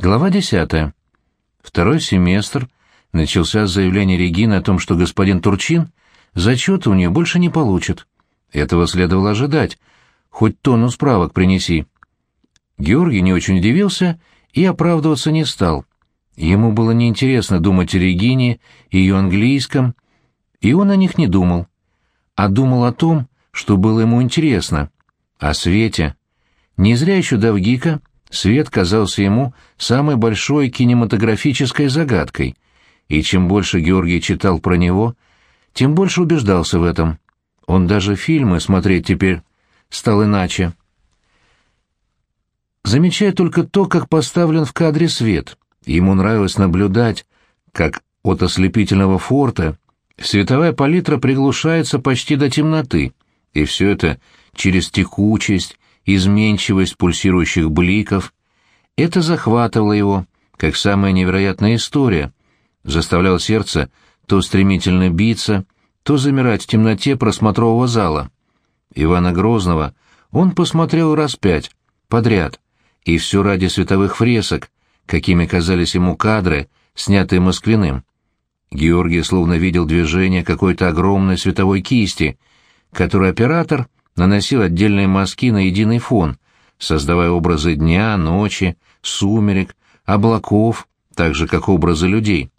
Глава десятая. Второй семестр начался с заявления Регины о том, что господин Турчин зачета у нее больше не получит. Этого следовало ожидать. Хоть тонну справок принеси. Георгий не очень удивился и оправдываться не стал. Ему было неинтересно думать о Регине и ее английском, и он о них не думал, а думал о том, что было ему интересно, о Свете. Не зря еще Давгика Свет казался ему самой большой кинематографической загадкой, и чем больше Георгий читал про него, тем больше убеждался в этом. Он даже фильмы смотреть теперь стал иначе. Замечая только то, как поставлен в кадре свет, ему нравилось наблюдать, как от ослепительного форта световая палитра приглушается почти до темноты, и все это через текучесть, изменчивость пульсирующих бликов. Это захватывало его, как самая невероятная история, заставляло сердце то стремительно биться, то замирать в темноте просмотрового зала. Ивана Грозного он посмотрел раз пять, подряд, и все ради световых фресок, какими казались ему кадры, снятые Москвиным. Георгий словно видел движение какой-то огромной световой кисти, которую оператор наносил отдельные мазки на единый фон, создавая образы дня, ночи, сумерек, облаков, так же, как образы людей.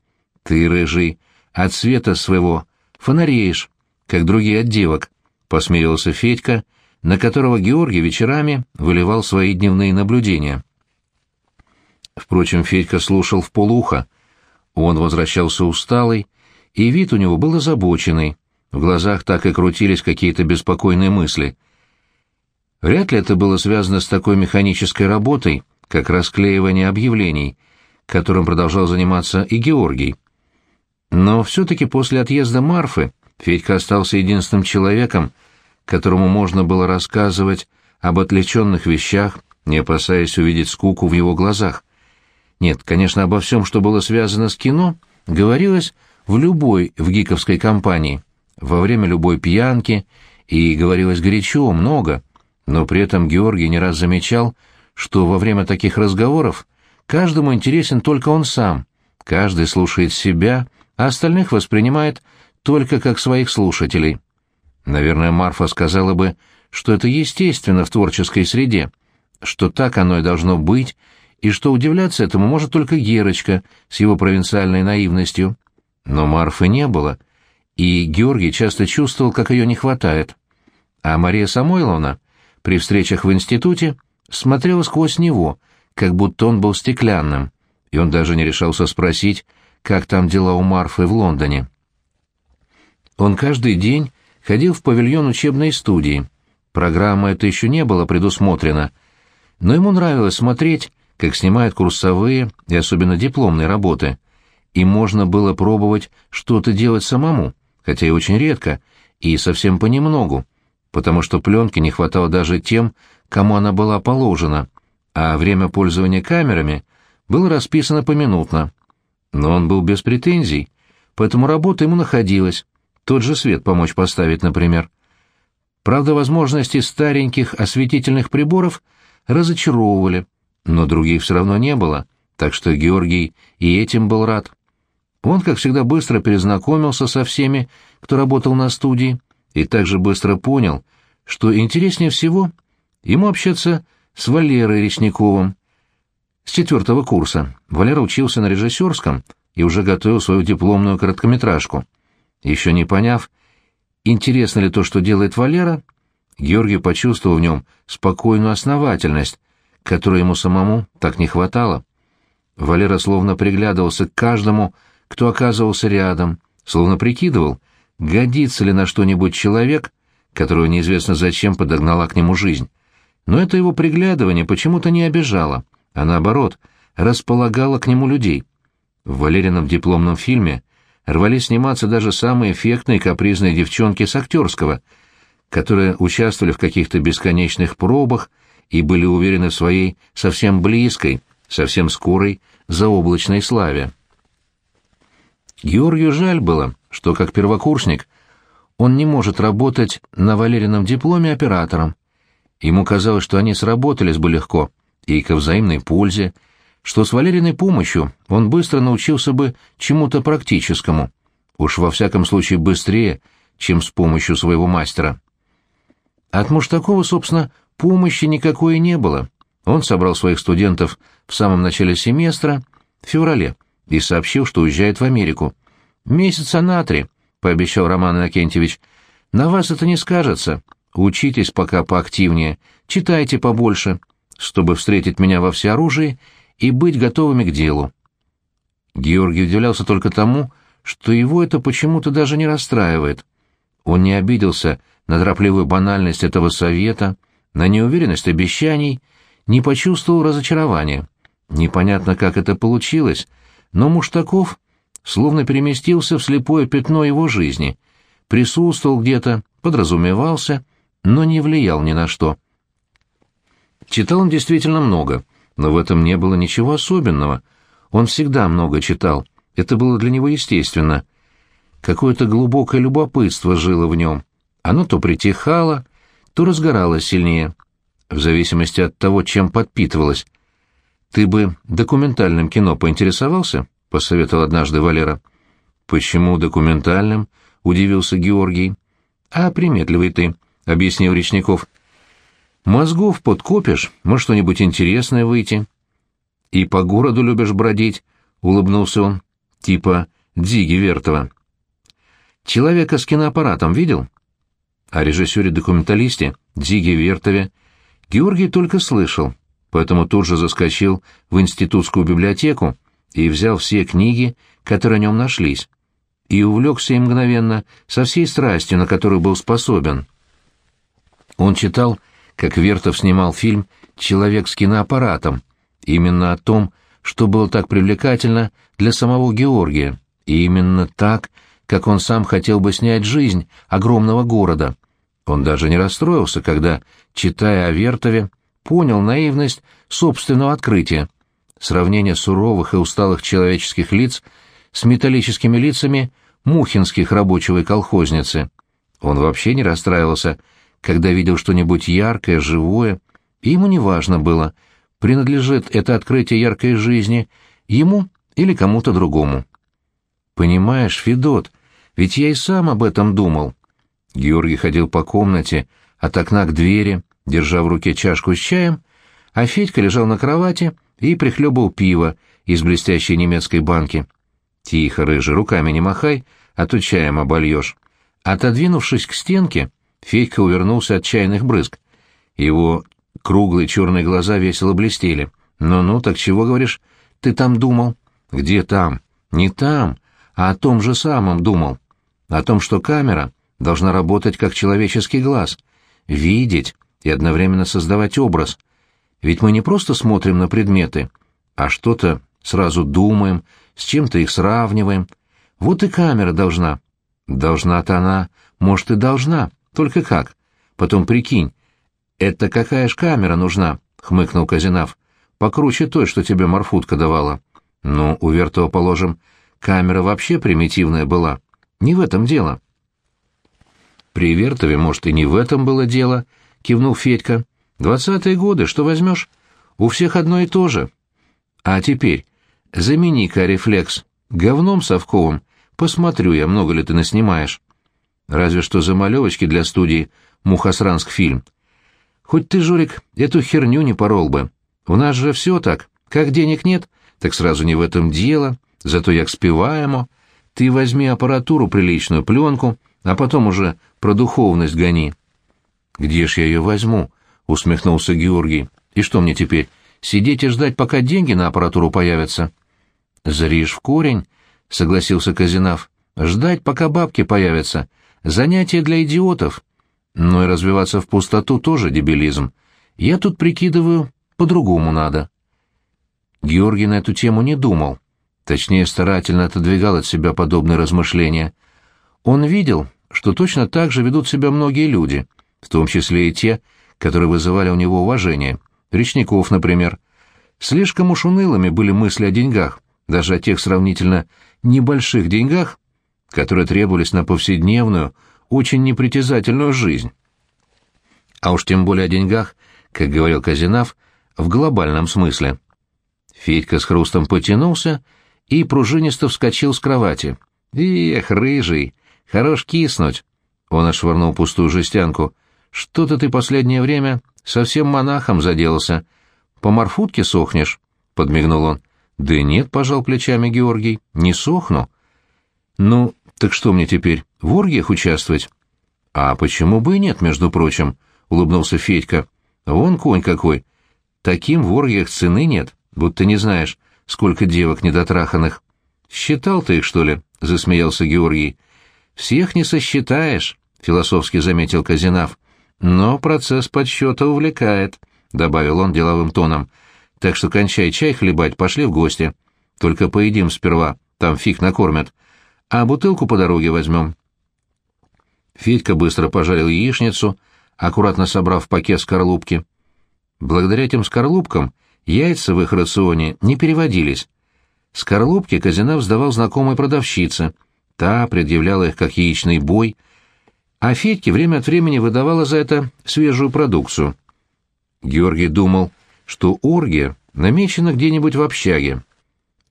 Ты, рыжий, от света своего фонареешь, как другие от девок, — посмеялся Федька, на которого Георгий вечерами выливал свои дневные наблюдения. Впрочем, Федька слушал в полуха. Он возвращался усталый, и вид у него был озабоченный, в глазах так и крутились какие-то беспокойные мысли. Вряд ли это было связано с такой механической работой, как расклеивание объявлений, которым продолжал заниматься и Георгий. Но все-таки после отъезда Марфы Федька остался единственным человеком, которому можно было рассказывать об отвлеченных вещах, не опасаясь увидеть скуку в его глазах. Нет, конечно, обо всем, что было связано с кино, говорилось в любой в гиковской компании во время любой пьянки, и говорилось горячо, много, но при этом Георгий не раз замечал, что во время таких разговоров каждому интересен только он сам, каждый слушает себя, а остальных воспринимает только как своих слушателей. Наверное, Марфа сказала бы, что это естественно в творческой среде, что так оно и должно быть, и что удивляться этому может только Герочка с его провинциальной наивностью. Но Марфы не было — и Георгий часто чувствовал, как ее не хватает. А Мария Самойловна при встречах в институте смотрела сквозь него, как будто он был стеклянным, и он даже не решался спросить, как там дела у Марфы в Лондоне. Он каждый день ходил в павильон учебной студии. Программа эта еще не была предусмотрена, но ему нравилось смотреть, как снимают курсовые и особенно дипломные работы, и можно было пробовать что-то делать самому хотя и очень редко, и совсем понемногу, потому что пленки не хватало даже тем, кому она была положена, а время пользования камерами было расписано поминутно. Но он был без претензий, поэтому работа ему находилась, тот же свет помочь поставить, например. Правда, возможности стареньких осветительных приборов разочаровывали, но других все равно не было, так что Георгий и этим был рад. Он, как всегда, быстро перезнакомился со всеми, кто работал на студии, и также быстро понял, что интереснее всего ему общаться с Валерой Речниковым. С четвертого курса Валера учился на режиссерском и уже готовил свою дипломную короткометражку. Еще не поняв, интересно ли то, что делает Валера, Георгий почувствовал в нем спокойную основательность, которой ему самому так не хватало. Валера словно приглядывался к каждому, кто оказывался рядом, словно прикидывал, годится ли на что-нибудь человек, которого неизвестно зачем подогнала к нему жизнь. Но это его приглядывание почему-то не обижало, а наоборот, располагало к нему людей. В Валерином дипломном фильме рвались сниматься даже самые эффектные капризные девчонки с актерского, которые участвовали в каких-то бесконечных пробах и были уверены в своей совсем близкой, совсем скорой заоблачной славе. Георгию жаль было, что как первокурсник он не может работать на Валерином дипломе оператором. Ему казалось, что они сработались бы легко, и ко взаимной пользе, что с Валериной помощью он быстро научился бы чему-то практическому, уж во всяком случае быстрее, чем с помощью своего мастера. От Муштакова, собственно, помощи никакой не было. Он собрал своих студентов в самом начале семестра, в феврале, и сообщил, что уезжает в Америку. «Месяца на три», — пообещал Роман Иннокентьевич. «На вас это не скажется. Учитесь пока поактивнее, читайте побольше, чтобы встретить меня во всеоружии и быть готовыми к делу». Георгий удивлялся только тому, что его это почему-то даже не расстраивает. Он не обиделся на торопливую банальность этого совета, на неуверенность обещаний, не почувствовал разочарования. Непонятно, как это получилось, но Муштаков словно переместился в слепое пятно его жизни, присутствовал где-то, подразумевался, но не влиял ни на что. Читал он действительно много, но в этом не было ничего особенного. Он всегда много читал, это было для него естественно. Какое-то глубокое любопытство жило в нем. Оно то притихало, то разгоралось сильнее, в зависимости от того, чем подпитывалось. «Ты бы документальным кино поинтересовался?» — посоветовал однажды Валера. «Почему документальным?» — удивился Георгий. «А приметливый ты», — объяснил Речников. «Мозгов подкопишь, может что-нибудь интересное выйти». «И по городу любишь бродить», — улыбнулся он, — «типа Дзиги Вертова». «Человека с киноаппаратом видел?» О режиссере-документалисте Дзиге Вертове Георгий только слышал, поэтому тут же заскочил в институтскую библиотеку и взял все книги, которые о нем нашлись, и увлекся им мгновенно со всей страстью, на которую был способен. Он читал, как Вертов снимал фильм «Человек с киноаппаратом», именно о том, что было так привлекательно для самого Георгия, и именно так, как он сам хотел бы снять жизнь огромного города. Он даже не расстроился, когда, читая о Вертове, понял наивность собственного открытия. Сравнение суровых и усталых человеческих лиц с металлическими лицами мухинских рабочего и колхозницы. Он вообще не расстраивался, когда видел что-нибудь яркое, живое, и ему не важно было, принадлежит это открытие яркой жизни ему или кому-то другому. «Понимаешь, Федот, ведь я и сам об этом думал», Георгий ходил по комнате, от окна к двери, держа в руке чашку с чаем, а Федька лежал на кровати и прихлебывал пиво из блестящей немецкой банки. «Тихо, рыжий, руками не махай, а то чаем обольешь». Отодвинувшись к стенке, Федька увернулся от чайных брызг. Его круглые черные глаза весело блестели. «Ну-ну, так чего, говоришь, ты там думал?» «Где там?» «Не там, а о том же самом думал. О том, что камера должна работать как человеческий глаз, видеть и одновременно создавать образ. Ведь мы не просто смотрим на предметы, а что-то сразу думаем, с чем-то их сравниваем. Вот и камера должна. Должна-то она, может, и должна, только как? Потом прикинь, это какая ж камера нужна, — хмыкнул Казинав. Покруче той, что тебе морфутка давала. Ну, у Вертова, положим, камера вообще примитивная была. Не в этом дело. При Вертове, может, и не в этом было дело, — кивнул Федька. Двадцатые годы, что возьмешь? У всех одно и то же. А теперь замени-ка рефлекс говном совковым. Посмотрю я, много ли ты наснимаешь. Разве что замалевочки для студии «Мухосранск фильм». Хоть ты, Жорик, эту херню не порол бы. У нас же все так. Как денег нет, так сразу не в этом дело. Зато як спеваемо. Ты возьми аппаратуру приличную, пленку, а потом уже про духовность гони. Где ж я ее возьму? усмехнулся Георгий. И что мне теперь, сидеть и ждать, пока деньги на аппаратуру появятся? Зришь в корень, согласился Казинав. Ждать, пока бабки появятся. Занятие для идиотов. Но и развиваться в пустоту тоже дебилизм. Я тут прикидываю, по-другому надо. Георгий на эту тему не думал. Точнее, старательно отодвигал от себя подобные размышления. Он видел, что точно так же ведут себя многие люди, в том числе и те, которые вызывали у него уважение. Речников, например. Слишком уж унылыми были мысли о деньгах, даже о тех сравнительно небольших деньгах, которые требовались на повседневную, очень непритязательную жизнь. А уж тем более о деньгах, как говорил Казинав, в глобальном смысле. Федька с хрустом потянулся и пружинисто вскочил с кровати. «Эх, рыжий, хорош киснуть!» Он отшвырнул пустую жестянку. «Что-то ты последнее время совсем монахом заделался. По морфутке сохнешь?» — подмигнул он. «Да нет», — пожал плечами Георгий, — «не сохну». «Ну, так что мне теперь, в оргиях участвовать?» «А почему бы и нет, между прочим?» — улыбнулся Федька. «Вон конь какой. Таким в оргиях цены нет, будто не знаешь, сколько девок недотраханных». «Считал ты их, что ли?» — засмеялся Георгий. «Всех не сосчитаешь», — философски заметил Казинав. «Но процесс подсчета увлекает», — добавил он деловым тоном. «Так что кончай чай хлебать, пошли в гости. Только поедим сперва, там фиг накормят. А бутылку по дороге возьмем». Федька быстро пожарил яичницу, аккуратно собрав в пакет скорлупки. Благодаря этим скорлупкам яйца в их рационе не переводились. Скорлупки Казинав сдавал знакомой продавщице. Та предъявляла их как яичный бой, а Федьке время от времени выдавала за это свежую продукцию. Георгий думал, что оргия намечена где-нибудь в общаге.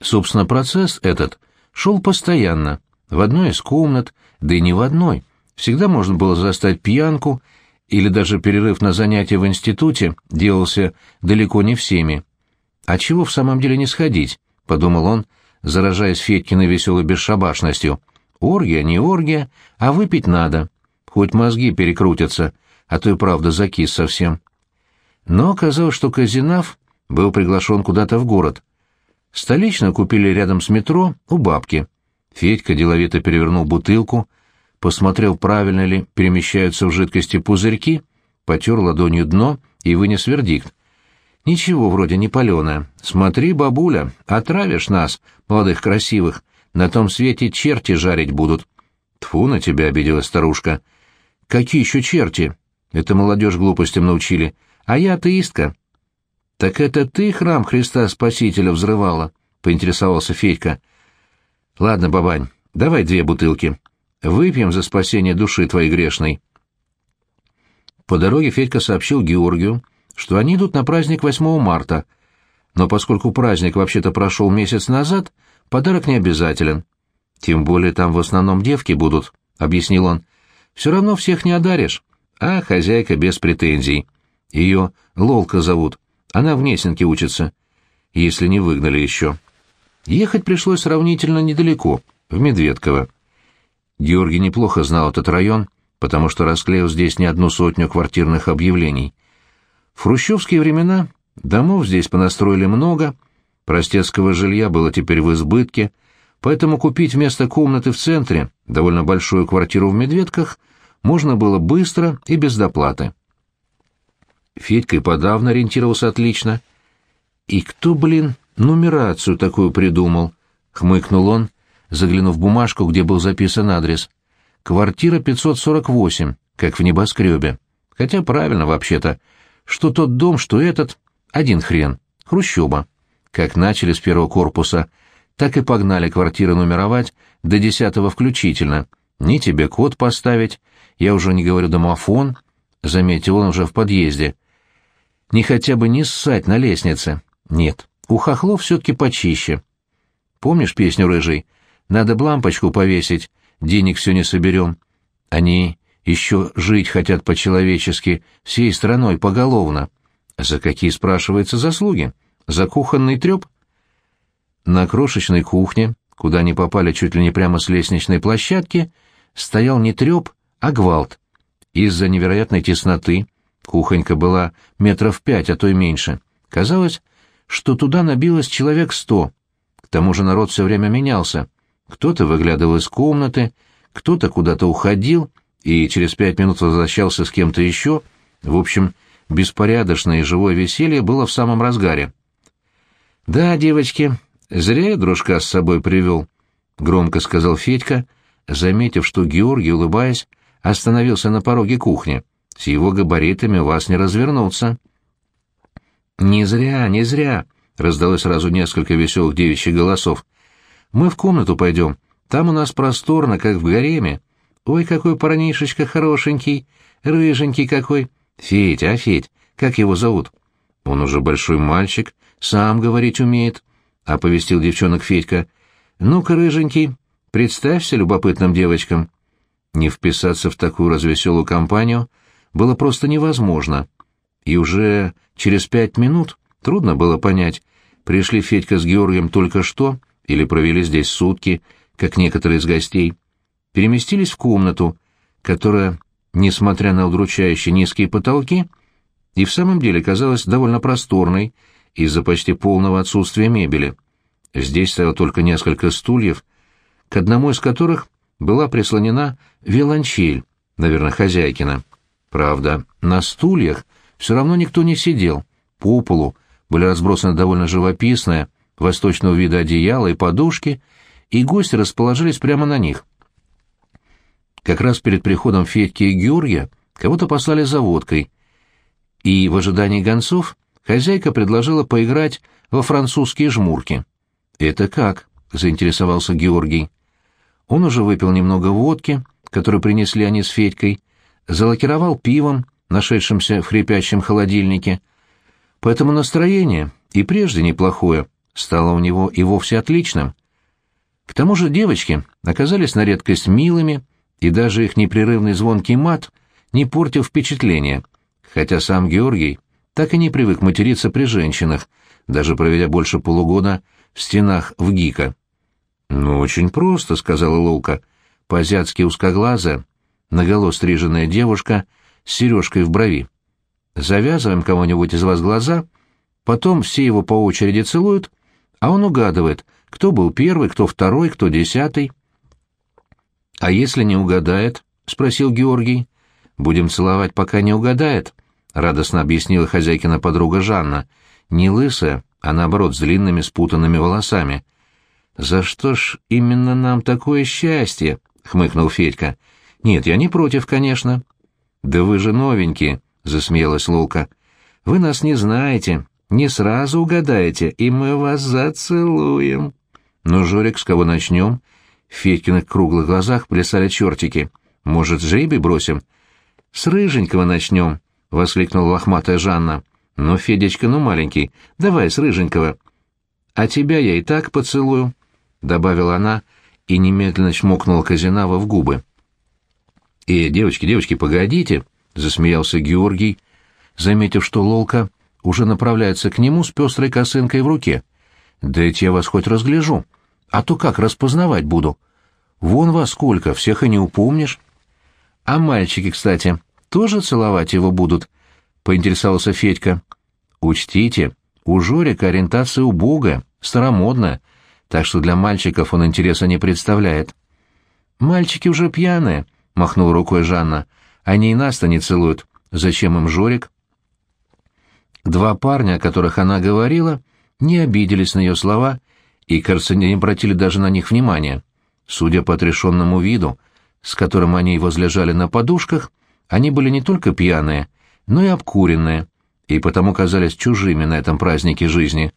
Собственно, процесс этот шел постоянно, в одной из комнат, да и не в одной. Всегда можно было застать пьянку, или даже перерыв на занятия в институте делался далеко не всеми. А чего в самом деле не сходить, — подумал он, заражаясь Федькиной веселой бесшабашностью. Оргия, не оргия, а выпить надо. Хоть мозги перекрутятся, а то и правда закис совсем. Но оказалось, что Казинав был приглашен куда-то в город. Столично купили рядом с метро у бабки. Федька деловито перевернул бутылку, посмотрел, правильно ли перемещаются в жидкости пузырьки, потер ладонью дно и вынес вердикт. «Ничего вроде не паленое. Смотри, бабуля, отравишь нас, молодых красивых. На том свете черти жарить будут». «Тьфу на тебя», — обиделась старушка. «Какие еще черти?» Это молодежь глупостям научили. А я атеистка. «Так это ты храм Христа Спасителя взрывала?» — поинтересовался Федька. «Ладно, бабань, давай две бутылки. Выпьем за спасение души твоей грешной. По дороге Федька сообщил Георгию, что они идут на праздник 8 марта, но поскольку праздник вообще-то прошел месяц назад, подарок не обязателен. Тем более там в основном девки будут, — объяснил он. Все равно всех не одаришь. А хозяйка без претензий. Ее Лолка зовут. Она в Несенке учится. Если не выгнали еще. Ехать пришлось сравнительно недалеко, в Медведково. Георгий неплохо знал этот район, потому что расклеил здесь не одну сотню квартирных объявлений. В хрущевские времена домов здесь понастроили много, простецкого жилья было теперь в избытке, поэтому купить вместо комнаты в центре довольно большую квартиру в Медведках можно было быстро и без доплаты. Федька и подавно ориентировался отлично. «И кто, блин, нумерацию такую придумал?» — хмыкнул он, заглянув в бумажку, где был записан адрес. Квартира 548, как в небоскребе. Хотя правильно вообще-то, что тот дом, что этот, один хрен, хрущоба. Как начали с первого корпуса, так и погнали квартиры нумеровать до десятого включительно. Ни тебе код поставить, я уже не говорю домофон, заметил он уже в подъезде. Не хотя бы не ссать на лестнице. Нет, у хохлов все-таки почище. Помнишь песню «Рыжий»? Надо б лампочку повесить, денег все не соберем. Они еще жить хотят по-человечески, всей страной, поголовно. За какие, спрашивается, заслуги? За кухонный треп? На крошечной кухне, куда они попали чуть ли не прямо с лестничной площадки, стоял не треп, а гвалт. Из-за невероятной тесноты кухонька была метров пять, а то и меньше. Казалось, что туда набилось человек сто. К тому же народ все время менялся. Кто-то выглядывал из комнаты, кто-то куда-то уходил и через пять минут возвращался с кем-то еще. В общем, беспорядочное и живое веселье было в самом разгаре. «Да, девочки, зря я дружка с собой привел», — громко сказал Федька, заметив, что Георгий, улыбаясь, остановился на пороге кухни. «С его габаритами вас не развернуться». «Не зря, не зря», — раздалось сразу несколько веселых девичьих голосов. Мы в комнату пойдем. Там у нас просторно, как в гареме. Ой, какой парнишечка хорошенький, рыженький какой. Федь, а Федь, как его зовут? Он уже большой мальчик, сам говорить умеет», — оповестил девчонок Федька. «Ну-ка, рыженький, представься любопытным девочкам». Не вписаться в такую развеселую компанию было просто невозможно. И уже через пять минут трудно было понять, пришли Федька с Георгием только что или провели здесь сутки, как некоторые из гостей, переместились в комнату, которая, несмотря на удручающие низкие потолки, и в самом деле казалась довольно просторной из-за почти полного отсутствия мебели. Здесь стояло только несколько стульев, к одному из которых была прислонена виолончель, наверное, хозяйкина. Правда, на стульях все равно никто не сидел. По полу были разбросаны довольно живописные, восточного вида одеяла и подушки, и гости расположились прямо на них. Как раз перед приходом Федьки и Георгия кого-то послали за водкой, и в ожидании гонцов хозяйка предложила поиграть во французские жмурки. «Это как?» — заинтересовался Георгий. Он уже выпил немного водки, которую принесли они с Федькой, залакировал пивом, нашедшимся в хрипящем холодильнике. Поэтому настроение, и прежде неплохое, стало у него и вовсе отличным. К тому же девочки оказались на редкость милыми, и даже их непрерывный звонкий мат не портил впечатление, хотя сам Георгий так и не привык материться при женщинах, даже проведя больше полугода в стенах в ГИКа. «Ну, очень просто», — сказала Лолка. По-азиатски узкоглазая, наголо стриженная девушка с сережкой в брови. Завязываем кого-нибудь из вас глаза, потом все его по очереди целуют, а он угадывает, кто был первый, кто второй, кто десятый. — А если не угадает? — спросил Георгий. — Будем целовать, пока не угадает, — радостно объяснила хозяйкина подруга Жанна. Не лысая, а наоборот с длинными спутанными волосами — «За что ж именно нам такое счастье?» — хмыкнул Федька. «Нет, я не против, конечно». «Да вы же новенькие», — засмеялась Лолка. «Вы нас не знаете, не сразу угадаете, и мы вас зацелуем». «Ну, Жорик, с кого начнем?» В Федькиных круглых глазах плясали чертики. «Может, жребий бросим?» «С рыженького начнем», — воскликнула лохматая Жанна. «Ну, Федечка, ну маленький, давай с рыженького». «А тебя я и так поцелую». — добавила она и немедленно чмокнула Казинава в губы. «Э, девочки, девочки, погодите!» — засмеялся Георгий, заметив, что Лолка уже направляется к нему с пестрой косынкой в руке. «Да ведь я вас хоть разгляжу, а то как распознавать буду? Вон вас сколько, всех и не упомнишь». «А мальчики, кстати, тоже целовать его будут?» — поинтересовался Федька. «Учтите, у Жорика ориентация убогая, старомодная» так что для мальчиков он интереса не представляет. «Мальчики уже пьяные», — махнул рукой Жанна. «Они и нас-то не целуют. Зачем им Жорик?» Два парня, о которых она говорила, не обиделись на ее слова и, кажется, не обратили даже на них внимания. Судя по отрешенному виду, с которым они возлежали на подушках, они были не только пьяные, но и обкуренные, и потому казались чужими на этом празднике жизни.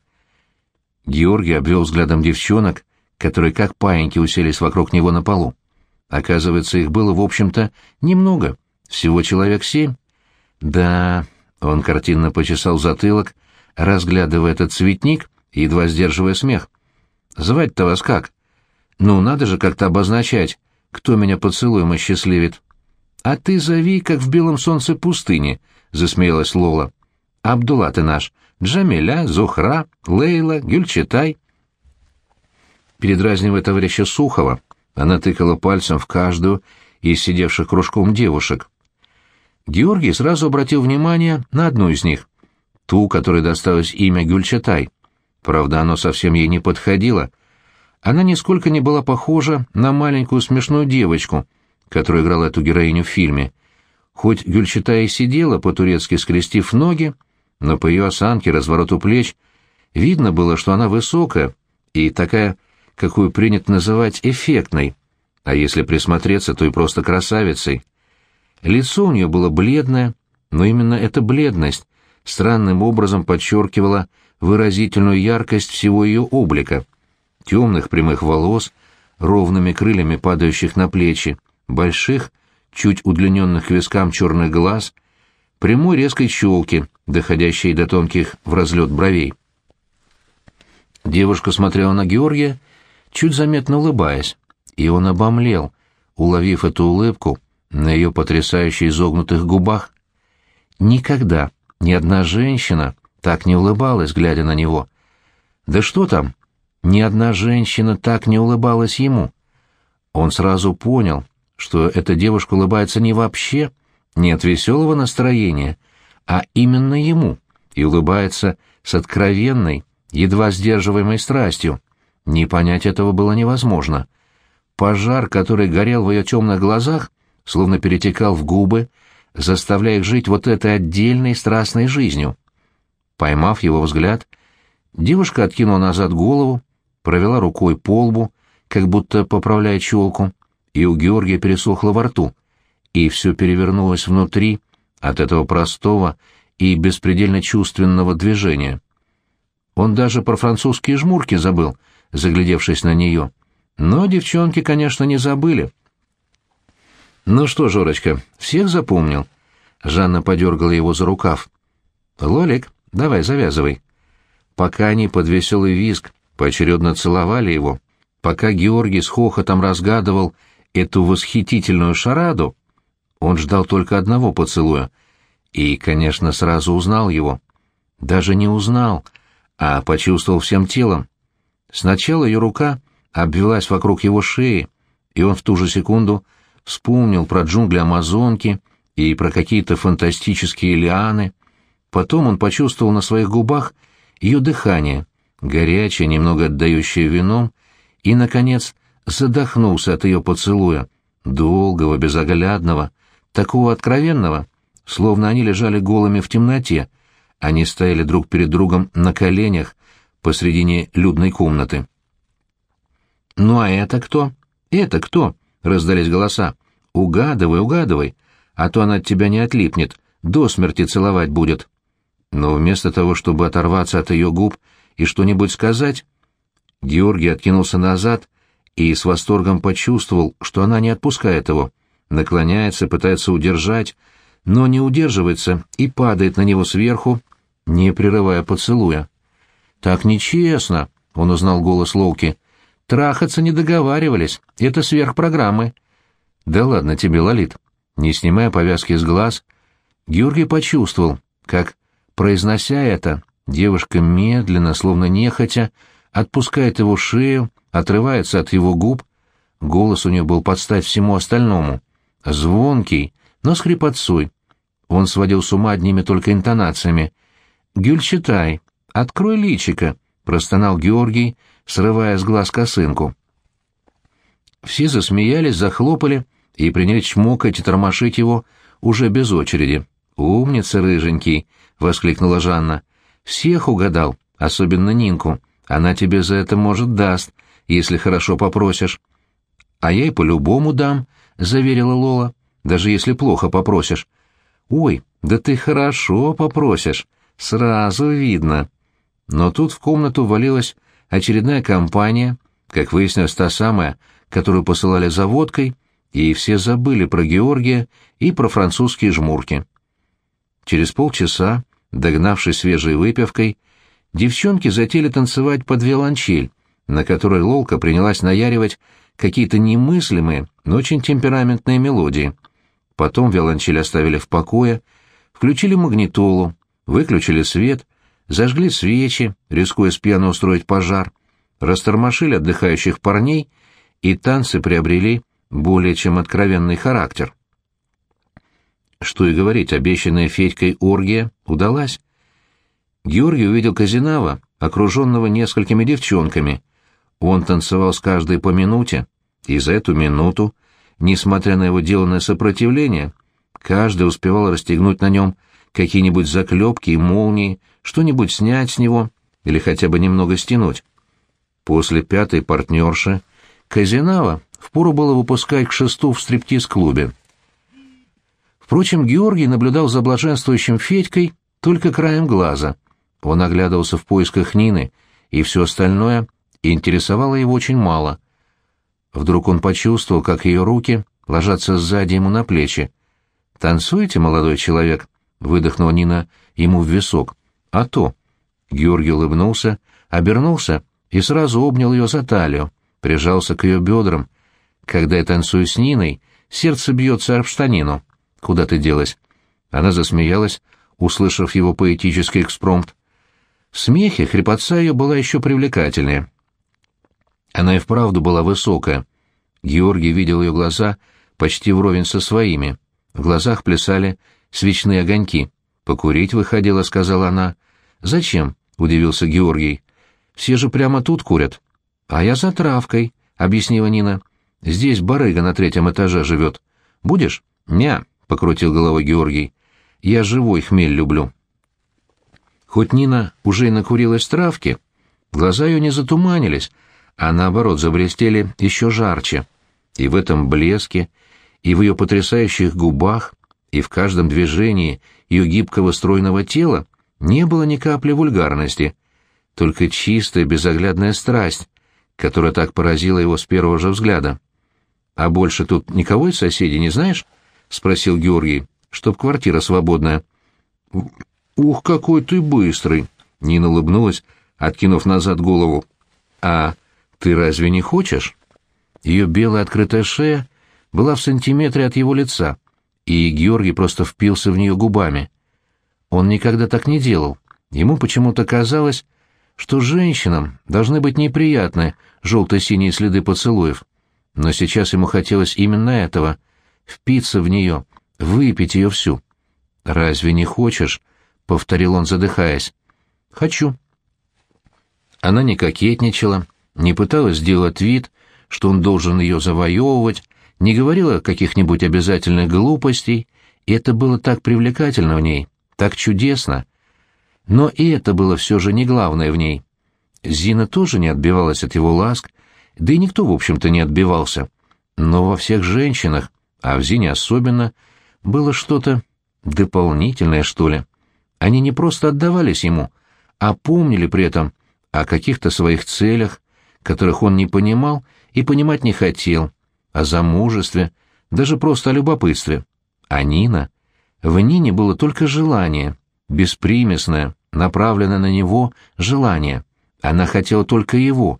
Георгий обвел взглядом девчонок, которые как паиньки уселись вокруг него на полу. Оказывается, их было, в общем-то, немного, всего человек семь. Да, он картинно почесал затылок, разглядывая этот цветник и едва сдерживая смех. «Звать-то вас как? Ну, надо же как-то обозначать, кто меня поцелуем осчастливит». «А ты зови, как в белом солнце пустыни», — засмеялась Лола. «Абдулла ты наш, Джамиля, Зухра, Лейла, Гюльчатай. Передразнивая товарища Сухова, она тыкала пальцем в каждую из сидевших кружком девушек. Георгий сразу обратил внимание на одну из них, ту, которой досталось имя Гюльчатай. Правда, оно совсем ей не подходило. Она нисколько не была похожа на маленькую смешную девочку, которая играла эту героиню в фильме. Хоть Гюльчатай и сидела, по-турецки скрестив ноги, но по ее осанке, развороту плеч, видно было, что она высокая и такая, какую принято называть эффектной, а если присмотреться, то и просто красавицей. Лицо у нее было бледное, но именно эта бледность странным образом подчеркивала выразительную яркость всего ее облика. Темных прямых волос, ровными крыльями падающих на плечи, больших, чуть удлиненных к вискам черных глаз, прямой резкой щелки, доходящей до тонких в разлет бровей. Девушка смотрела на Георгия, чуть заметно улыбаясь, и он обомлел, уловив эту улыбку на ее потрясающе изогнутых губах. Никогда ни одна женщина так не улыбалась, глядя на него. Да что там, ни одна женщина так не улыбалась ему. Он сразу понял, что эта девушка улыбается не вообще, не от веселого настроения, а именно ему, и улыбается с откровенной, едва сдерживаемой страстью. Не понять этого было невозможно. Пожар, который горел в ее темных глазах, словно перетекал в губы, заставляя их жить вот этой отдельной страстной жизнью. Поймав его взгляд, девушка откинула назад голову, провела рукой по лбу, как будто поправляя челку, и у Георгия пересохло во рту, и все перевернулось внутри от этого простого и беспредельно чувственного движения. Он даже про французские жмурки забыл, заглядевшись на нее. Но девчонки, конечно, не забыли. «Ну что, Жорочка, всех запомнил?» Жанна подергала его за рукав. «Лолик, давай, завязывай». Пока они под веселый визг поочередно целовали его, пока Георгий с хохотом разгадывал эту восхитительную шараду, он ждал только одного поцелуя. И, конечно, сразу узнал его. Даже не узнал, а почувствовал всем телом. Сначала ее рука обвелась вокруг его шеи, и он в ту же секунду вспомнил про джунгли Амазонки и про какие-то фантастические лианы. Потом он почувствовал на своих губах ее дыхание, горячее, немного отдающее вином, и, наконец, задохнулся от ее поцелуя, долгого, безоглядного, такого откровенного, словно они лежали голыми в темноте, они стояли друг перед другом на коленях посредине людной комнаты. «Ну а это кто? Это кто?» — раздались голоса. «Угадывай, угадывай, а то она от тебя не отлипнет, до смерти целовать будет». Но вместо того, чтобы оторваться от ее губ и что-нибудь сказать, Георгий откинулся назад и с восторгом почувствовал, что она не отпускает его, наклоняется, пытается удержать, но не удерживается и падает на него сверху, не прерывая поцелуя. «Так нечестно», — он узнал голос Лоуки. «Трахаться не договаривались, это сверхпрограммы». «Да ладно тебе, Лолит». Не снимая повязки с глаз, Георгий почувствовал, как, произнося это, девушка медленно, словно нехотя, отпускает его шею, отрывается от его губ. Голос у нее был под стать всему остальному. Звонкий, но с хрипотцой. Он сводил с ума одними только интонациями. «Гюльчатай, открой личико», — простонал Георгий, срывая с глаз косынку. Все засмеялись, захлопали и принялись чмокать и тормошить его уже без очереди. «Умница, рыженький!» — воскликнула Жанна. «Всех угадал, особенно Нинку. Она тебе за это, может, даст, если хорошо попросишь». «А я и по-любому дам», — заверила Лола, — «даже если плохо попросишь». «Ой, да ты хорошо попросишь, сразу видно». Но тут в комнату валилась очередная компания, как выяснилось, та самая, которую посылали за водкой, и все забыли про Георгия и про французские жмурки. Через полчаса, догнавшись свежей выпивкой, девчонки затели танцевать под виолончель, на которой Лолка принялась наяривать какие-то немыслимые, но очень темпераментные мелодии. Потом виолончель оставили в покое, включили магнитолу, выключили свет, зажгли свечи, рискуя с пьяно устроить пожар, растормошили отдыхающих парней, и танцы приобрели более чем откровенный характер. Что и говорить, обещанная Федькой оргия удалась. Георгий увидел Казинава, окруженного несколькими девчонками. Он танцевал с каждой по минуте, и за эту минуту, несмотря на его деланное сопротивление, каждый успевал расстегнуть на нем какие-нибудь заклепки и молнии, что-нибудь снять с него или хотя бы немного стянуть. После пятой партнерши Казинава впору было выпускать к шесту в стриптиз-клубе. Впрочем, Георгий наблюдал за блаженствующим Федькой только краем глаза. Он оглядывался в поисках Нины, и все остальное интересовало его очень мало. Вдруг он почувствовал, как ее руки ложатся сзади ему на плечи. «Танцуете, молодой человек?» — выдохнула Нина ему в висок. «А то». Георгий улыбнулся, обернулся и сразу обнял ее за талию, прижался к ее бедрам. Когда я танцую с Ниной, сердце бьется об штанину. Куда ты делась? Она засмеялась, услышав его поэтический экспромт. В смехе хрипотца ее была еще привлекательнее. Она и вправду была высокая. Георгий видел ее глаза почти вровень со своими. В глазах плясали свечные огоньки. «Покурить выходила», — сказала она. «Зачем?» — удивился Георгий. «Все же прямо тут курят». «А я за травкой», — объяснила Нина. «Здесь барыга на третьем этаже живет. Будешь?» «Ня», — покрутил головой Георгий. «Я живой хмель люблю». Хоть Нина уже и накурилась травки, глаза ее не затуманились, а наоборот заблестели еще жарче. И в этом блеске, и в ее потрясающих губах, и в каждом движении ее гибкого стройного тела не было ни капли вульгарности, только чистая безоглядная страсть, которая так поразила его с первого же взгляда. «А больше тут никого из соседей не знаешь?» — спросил Георгий, — «чтоб квартира свободная». «Ух, какой ты быстрый!» — Нина улыбнулась, откинув назад голову. «А ты разве не хочешь?» Ее белая открытая шея была в сантиметре от его лица, и Георгий просто впился в нее губами. Он никогда так не делал. Ему почему-то казалось, что женщинам должны быть неприятны желто-синие следы поцелуев. Но сейчас ему хотелось именно этого — впиться в нее, выпить ее всю. «Разве не хочешь?» — повторил он, задыхаясь. «Хочу». Она не кокетничала, не пыталась сделать вид, что он должен ее завоевывать, не говорила каких-нибудь обязательных глупостей, и это было так привлекательно в ней, так чудесно. Но и это было все же не главное в ней. Зина тоже не отбивалась от его ласк, да и никто, в общем-то, не отбивался. Но во всех женщинах, а в Зине особенно, было что-то дополнительное, что ли. Они не просто отдавались ему, а помнили при этом о каких-то своих целях, которых он не понимал и понимать не хотел, о замужестве, даже просто о любопытстве. А Нина? В Нине было только желание, беспримесное, направленное на него желание. Она хотела только его,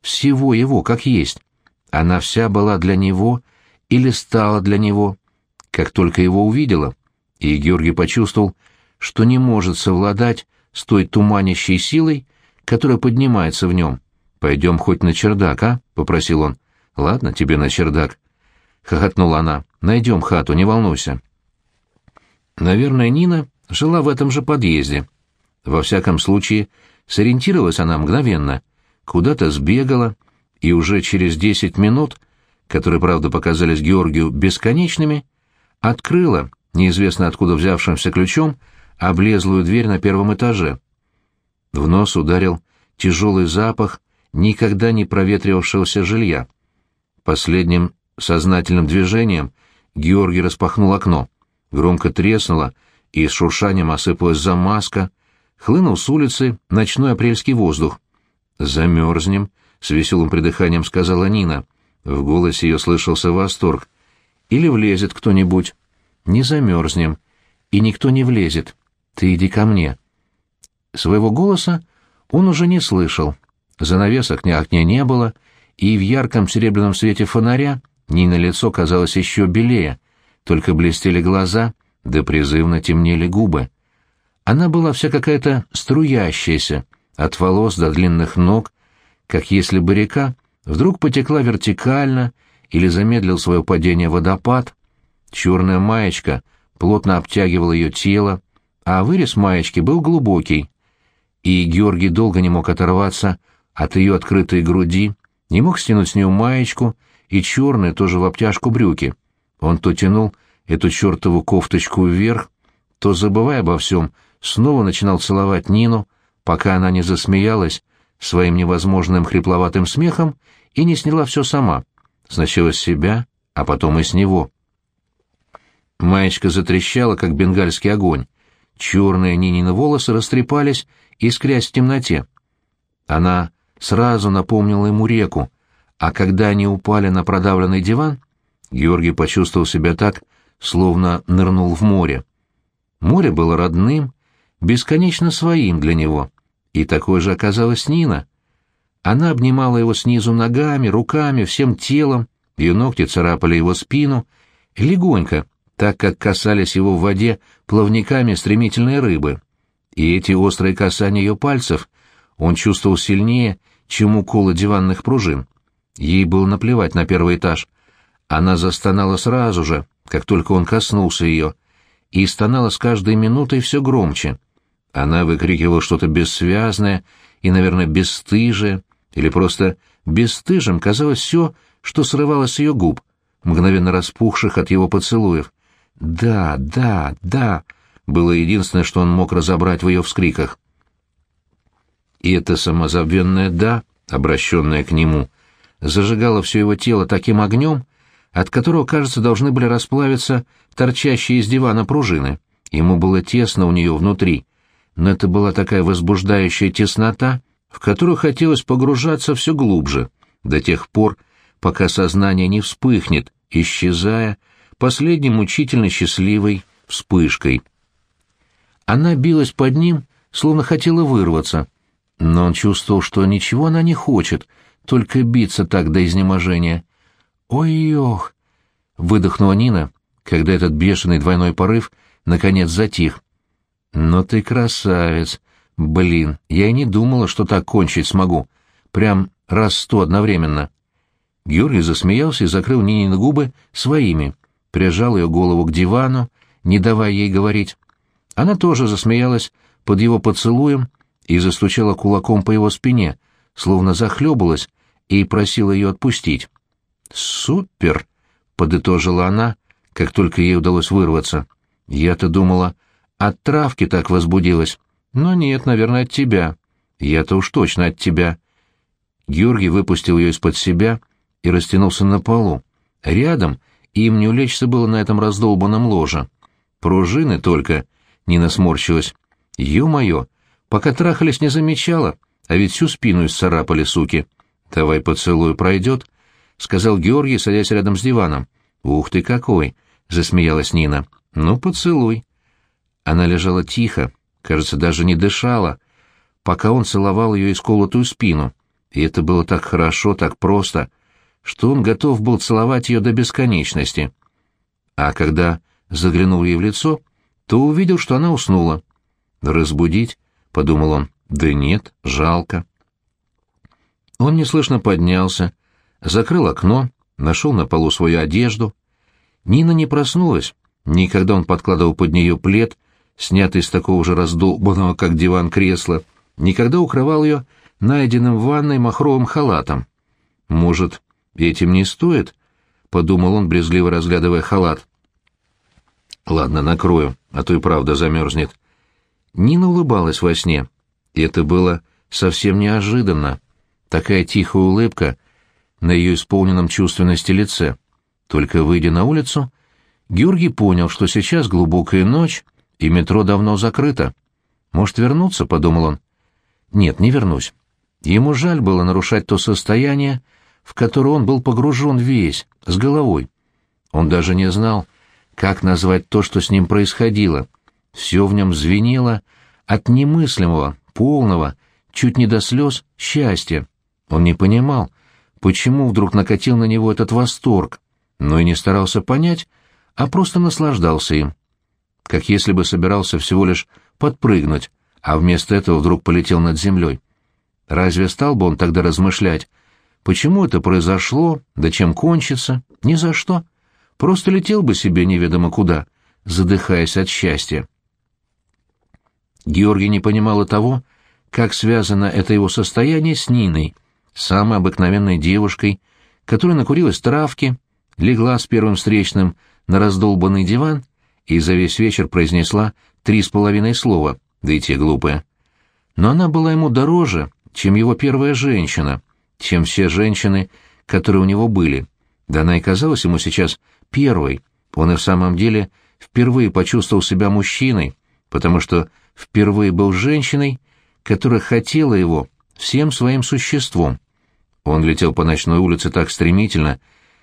всего его, как есть. Она вся была для него или стала для него, как только его увидела. И Георгий почувствовал, что не может совладать с той туманящей силой, которая поднимается в нем. «Пойдем хоть на чердак, а?» — попросил он. «Ладно, тебе на чердак». Хохотнула она. «Найдем хату, не волнуйся». Наверное, Нина жила в этом же подъезде. Во всяком случае, сориентировалась она мгновенно. Куда-то сбегала, и уже через десять минут, которые, правда, показались Георгию бесконечными, открыла, неизвестно откуда взявшимся ключом, облезлую дверь на первом этаже. В нос ударил тяжелый запах никогда не проветривавшегося жилья. Последним сознательным движением Георгий распахнул окно. Громко треснуло, и с шуршанием осыпалась замазка. Хлынул с улицы ночной апрельский воздух. «Замерзнем», — с веселым придыханием сказала Нина. В голосе ее слышался восторг. «Или влезет кто-нибудь». «Не замерзнем. И никто не влезет. Ты иди ко мне». Своего голоса он уже не слышал. Занавесок на окне не было, и в ярком серебряном свете фонаря Нина лицо казалось еще белее, только блестели глаза, да призывно темнели губы. Она была вся какая-то струящаяся, от волос до длинных ног, как если бы река вдруг потекла вертикально или замедлил свое падение водопад. Черная маечка плотно обтягивала ее тело, а вырез маечки был глубокий, и Георгий долго не мог оторваться от ее открытой груди, не мог стянуть с нее маечку и черные тоже в обтяжку брюки. Он то тянул эту чертову кофточку вверх, то, забывая обо всем, снова начинал целовать Нину, пока она не засмеялась своим невозможным хрипловатым смехом и не сняла все сама, сначала с себя, а потом и с него. Маечка затрещала, как бенгальский огонь. Черные Нинины волосы растрепались, искрясь в темноте. Она сразу напомнила ему реку, а когда они упали на продавленный диван, Георгий почувствовал себя так, словно нырнул в море. Море было родным, бесконечно своим для него, и такой же оказалась Нина. Она обнимала его снизу ногами, руками, всем телом, ее ногти царапали его спину, легонько, так как касались его в воде плавниками стремительной рыбы. И эти острые касания ее пальцев он чувствовал сильнее, чем уколы диванных пружин. Ей было наплевать на первый этаж. Она застонала сразу же, как только он коснулся ее, и стонала с каждой минутой все громче. Она выкрикивала что-то бессвязное и, наверное, бесстыжее, или просто бесстыжим казалось все, что срывалось с ее губ, мгновенно распухших от его поцелуев. «Да, да, да!» было единственное, что он мог разобрать в ее вскриках. И это самозабвенное «да», обращенное к нему, зажигало все его тело таким огнем, от которого, кажется, должны были расплавиться торчащие из дивана пружины. Ему было тесно у нее внутри, но это была такая возбуждающая теснота, в которую хотелось погружаться все глубже, до тех пор, пока сознание не вспыхнет, исчезая последней мучительно счастливой вспышкой. Она билась под ним, словно хотела вырваться, но он чувствовал, что ничего она не хочет, только биться так до изнеможения. «Ой-ох!» — выдохнула Нина, когда этот бешеный двойной порыв наконец затих. «Но ты красавец! Блин, я и не думала, что так кончить смогу. Прям раз сто одновременно». Георгий засмеялся и закрыл Нинины губы своими, прижал ее голову к дивану, не давая ей говорить. Она тоже засмеялась под его поцелуем и застучала кулаком по его спине, словно захлебалась и просила ее отпустить. «Супер!» — подытожила она, как только ей удалось вырваться. «Я-то думала, от травки так возбудилась. Но нет, наверное, от тебя. Я-то уж точно от тебя». Георгий выпустил ее из-под себя и растянулся на полу. Рядом им не улечься было на этом раздолбанном ложе. Пружины только, Нина сморщилась. Ё-моё, пока трахались не замечала, а ведь всю спину исцарапали, суки. Давай поцелуй пройдет, — сказал Георгий, садясь рядом с диваном. Ух ты какой! — засмеялась Нина. Ну, поцелуй. Она лежала тихо, кажется, даже не дышала, пока он целовал ее исколотую спину. И это было так хорошо, так просто — что он готов был целовать ее до бесконечности. А когда заглянул ей в лицо, то увидел, что она уснула. «Разбудить?» — подумал он. «Да нет, жалко». Он неслышно поднялся, закрыл окно, нашел на полу свою одежду. Нина не проснулась, никогда он подкладывал под нее плед, снятый из такого же раздолбанного, как диван, кресла, никогда укрывал ее найденным в ванной махровым халатом. Может, Этим не стоит, — подумал он, брезгливо разглядывая халат. Ладно, накрою, а то и правда замерзнет. Нина улыбалась во сне, и это было совсем неожиданно. Такая тихая улыбка на ее исполненном чувственности лице. Только выйдя на улицу, Георгий понял, что сейчас глубокая ночь, и метро давно закрыто. «Может, вернуться?» — подумал он. «Нет, не вернусь». Ему жаль было нарушать то состояние, в которую он был погружен весь, с головой. Он даже не знал, как назвать то, что с ним происходило. Все в нем звенело от немыслимого, полного, чуть не до слез, счастья. Он не понимал, почему вдруг накатил на него этот восторг, но и не старался понять, а просто наслаждался им. Как если бы собирался всего лишь подпрыгнуть, а вместо этого вдруг полетел над землей. Разве стал бы он тогда размышлять, Почему это произошло, да чем кончится? Ни за что. Просто летел бы себе неведомо куда, задыхаясь от счастья. Георгий не понимал того, как связано это его состояние с Ниной, самой обыкновенной девушкой, которая накурилась травки, легла с первым встречным на раздолбанный диван и за весь вечер произнесла три с половиной слова, да и те глупые. Но она была ему дороже, чем его первая женщина — чем все женщины, которые у него были. Да она и казалась ему сейчас первой. Он и в самом деле впервые почувствовал себя мужчиной, потому что впервые был женщиной, которая хотела его всем своим существом. Он летел по ночной улице так стремительно,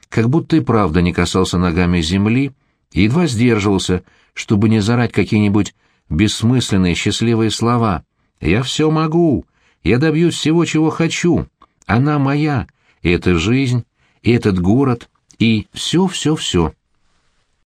как будто и правда не касался ногами земли и едва сдерживался, чтобы не зарать какие-нибудь бессмысленные счастливые слова. «Я все могу! Я добьюсь всего, чего хочу!» Она моя, и эта жизнь, и этот город, и все-все-все.